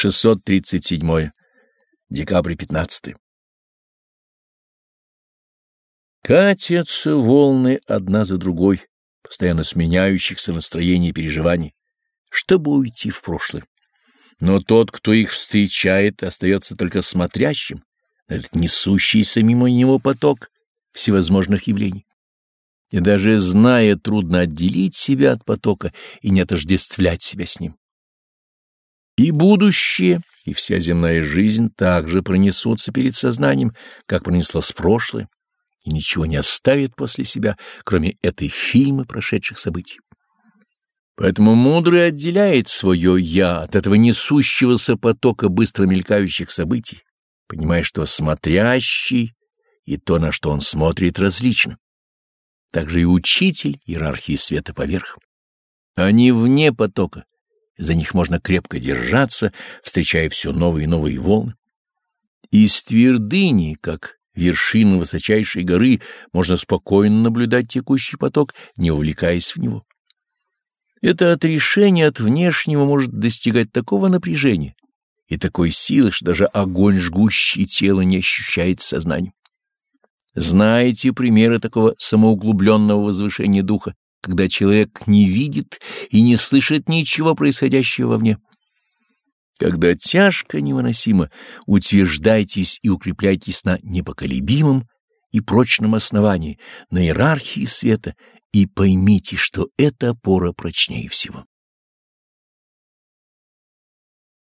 637. Декабрь 15. Катятся волны одна за другой, постоянно сменяющихся настроений и переживаний, чтобы уйти в прошлое. Но тот, кто их встречает, остается только смотрящим, этот несущийся мимо него поток всевозможных явлений. И даже зная, трудно отделить себя от потока и не отождествлять себя с ним. И будущее, и вся земная жизнь также пронесутся перед сознанием, как пронеслось прошлое, и ничего не оставит после себя, кроме этой фильмы прошедших событий. Поэтому мудрый отделяет свое «я» от этого несущегося потока быстро мелькающих событий, понимая, что смотрящий и то, на что он смотрит, различно. Также и учитель иерархии света поверх. Они вне потока, за них можно крепко держаться, встречая все новые и новые волны. Из твердыни, как вершины высочайшей горы, можно спокойно наблюдать текущий поток, не увлекаясь в него. Это отрешение от внешнего может достигать такого напряжения и такой силы, что даже огонь, жгущий тело, не ощущает сознанием. Знаете примеры такого самоуглубленного возвышения духа, когда человек не видит и не слышит ничего происходящего вовне. Когда тяжко невыносимо, утверждайтесь и укрепляйтесь на непоколебимом и прочном основании, на иерархии света, и поймите, что эта опора прочнее всего.